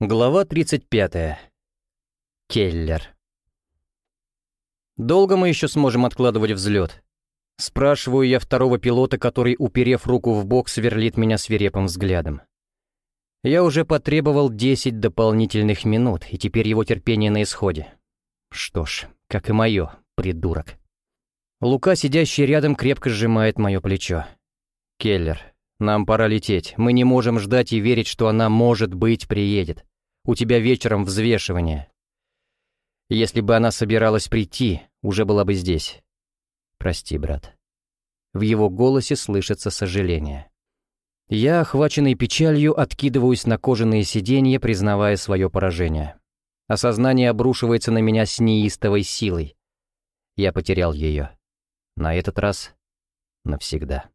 Глава 35. Келлер. Долго мы еще сможем откладывать взлет? Спрашиваю я второго пилота, который, уперев руку в бок, сверлит меня свирепым взглядом. Я уже потребовал 10 дополнительных минут, и теперь его терпение на исходе. Что ж, как и мое, придурок. Лука, сидящий рядом, крепко сжимает мое плечо. «Келлер, нам пора лететь. Мы не можем ждать и верить, что она, может быть, приедет. У тебя вечером взвешивание. Если бы она собиралась прийти, уже была бы здесь. Прости, брат. В его голосе слышится сожаление. Я, охваченный печалью, откидываюсь на кожаные сиденья, признавая свое поражение. Осознание обрушивается на меня с неистовой силой. Я потерял ее. На этот раз навсегда.